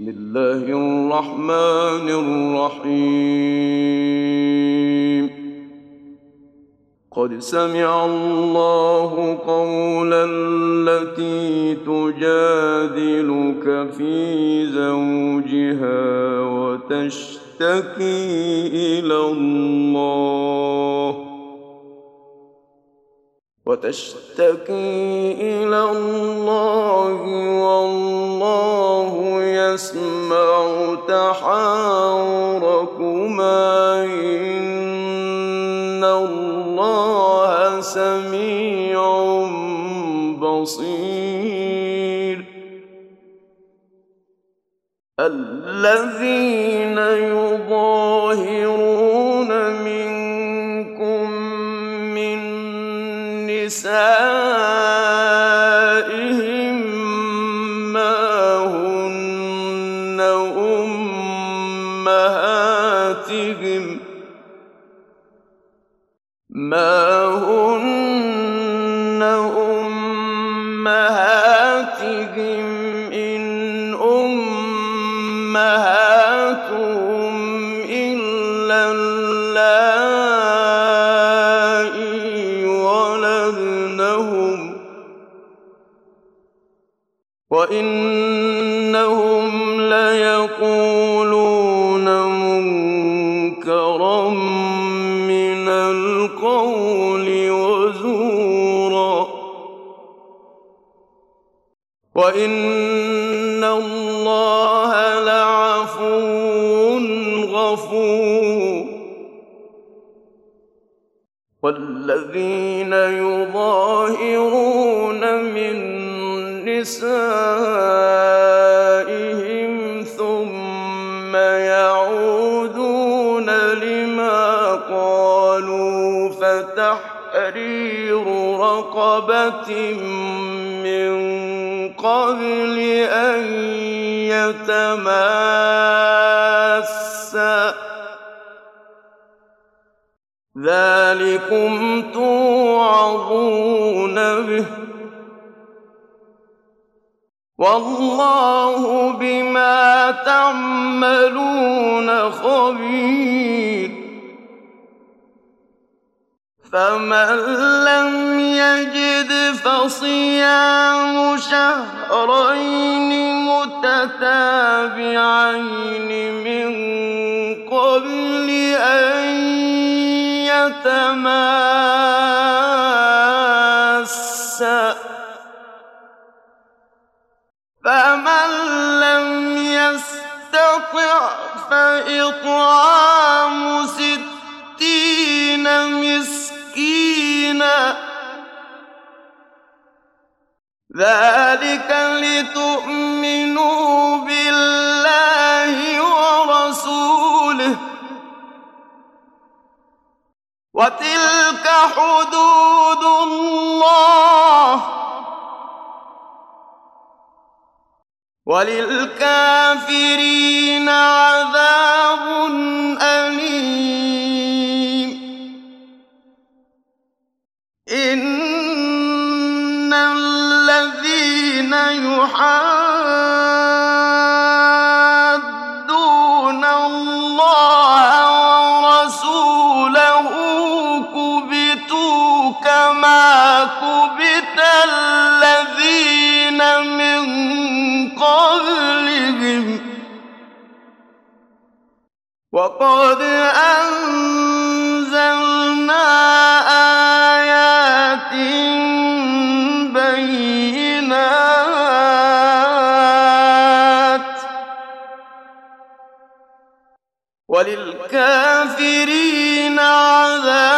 بسم الله الرحمن الرحيم. قد سمع الله قول التي تجادلك في زوجها وتشتكي إلى الله. وتشتكي إلى الله والله يسمع تحاوركما إن الله سميع بصير. الذين يظاهرون أمهاتهم وإن الله لعفو غفور والذين يظاهرون من نسائهم ثم يعودون لما قالوا فتحرير رقبة من قبل أن يتماسا ذلكم توعظون به. والله بما تعملون خبير. فمن لم يجد فصيام شهرين متتابعين من قبل أن يتماسا فمن لم يستطع فإطعام ستين مسكينا ذلك لتؤمنوا بالله ورسوله. وتلك حدود الله. وللكافرين عذاب أليم. إن الذين يحادون الله ورسوله كبتوا كما كبت الذين من قبلهم وقد أنزلنا وللكافرين عذاب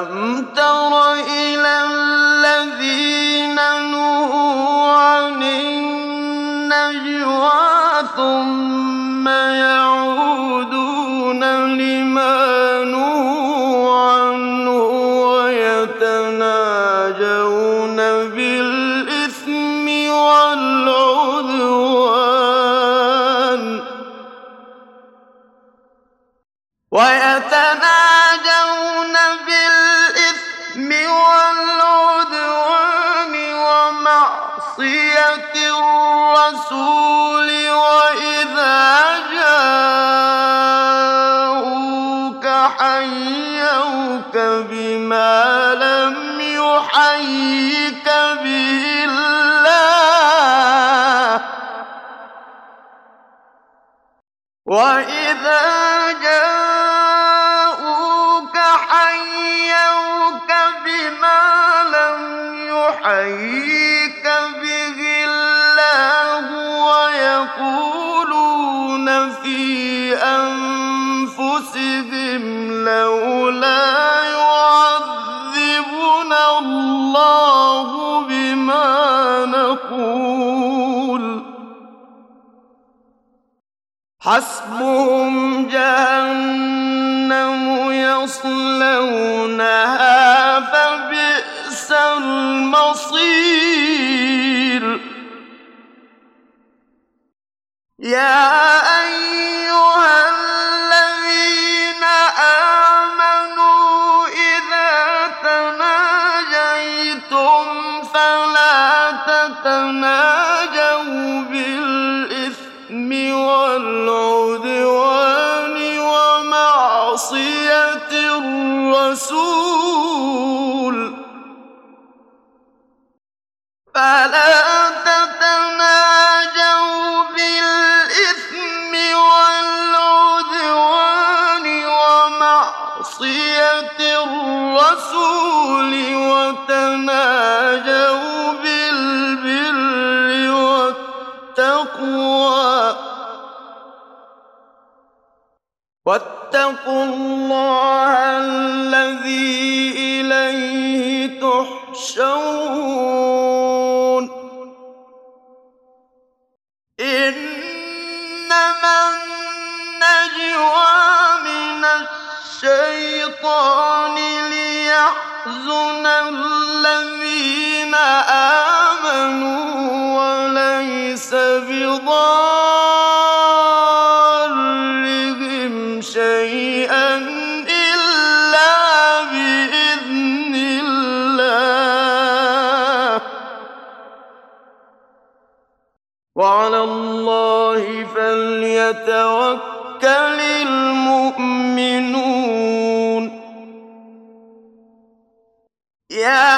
لما حسبهم جهنم يصلونها فبئس المصير. يا واتقوا الله الذي وعلى الله فليتوكل المؤمنون. يا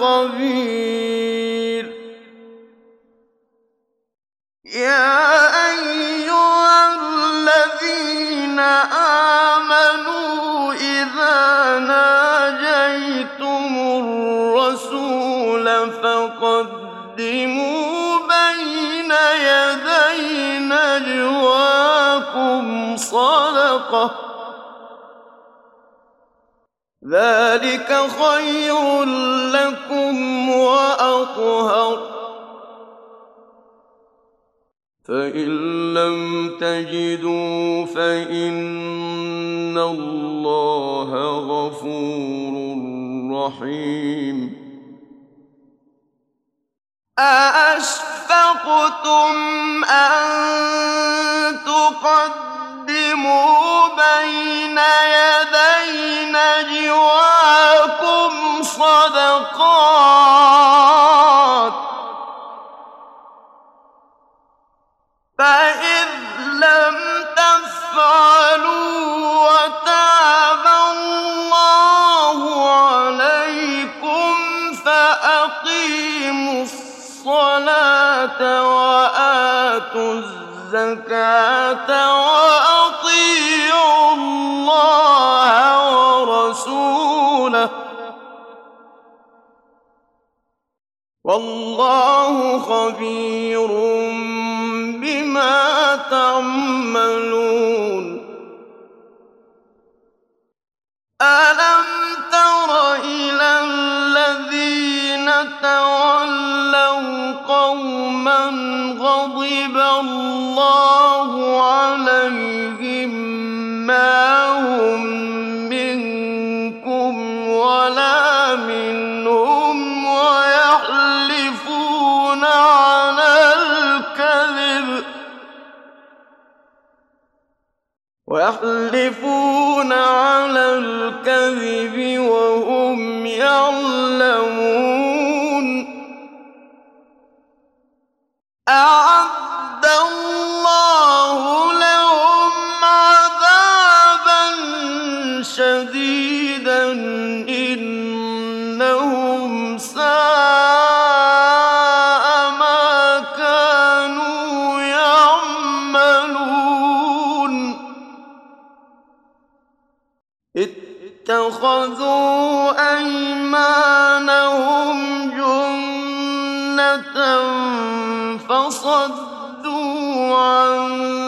خبير. يا أيها الذين آمنوا إذا ناجيتم الرسول فقدموا بين يدي نجواكم صدقه ذلك خير لكم وأطهر. فإن لم تجدوا فإن الله غفور رحيم. أأشفقتم أن تقدموا بين وآتوا الزكاة وأطيعوا الله ورسوله والله ويحلفون على الكذب وهم اتخذوا أيمانهم جنة فصدوا عن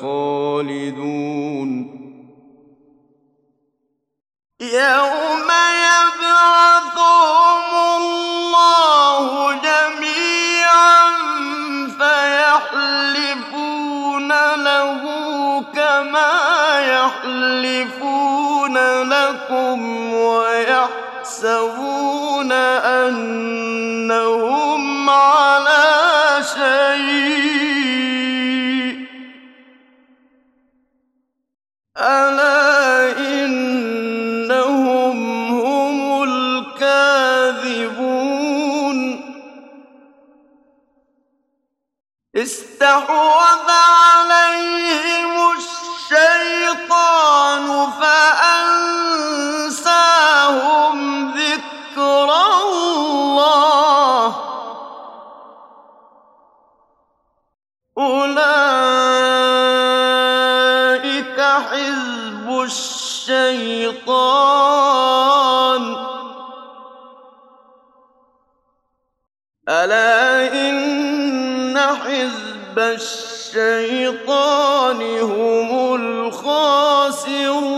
خالدون. يوم يبعثهم الله جميعا فيحلفون له كما يحلفون لكم ويحسبون استحوذ الشيطان هم الخاسرون.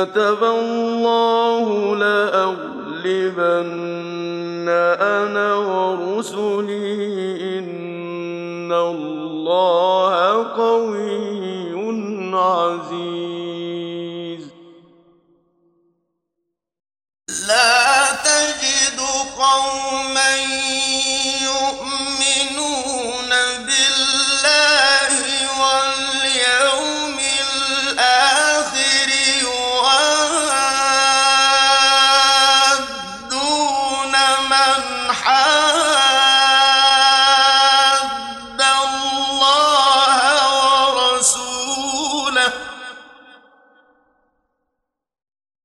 كتب الله لأغلبن أنا ورسلي إن الله قوي عزيز. لا تجد قوما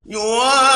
you are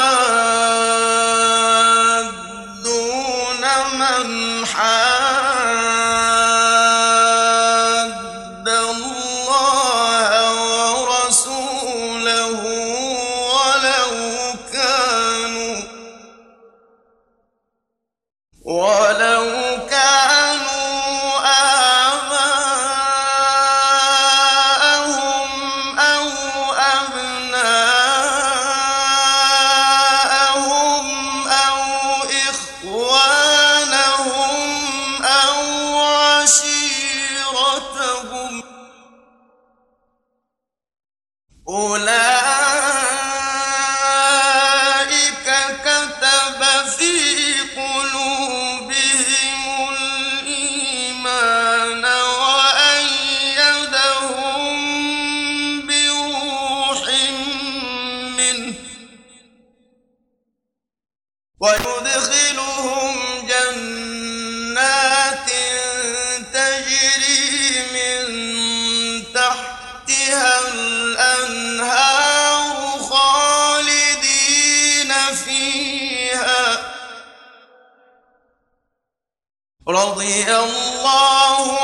الله